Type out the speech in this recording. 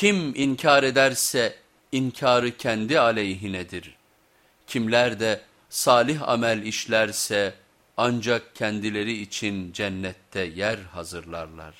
Kim inkar ederse inkarı kendi aleyhinedir. Kimler de salih amel işlerse ancak kendileri için cennette yer hazırlarlar.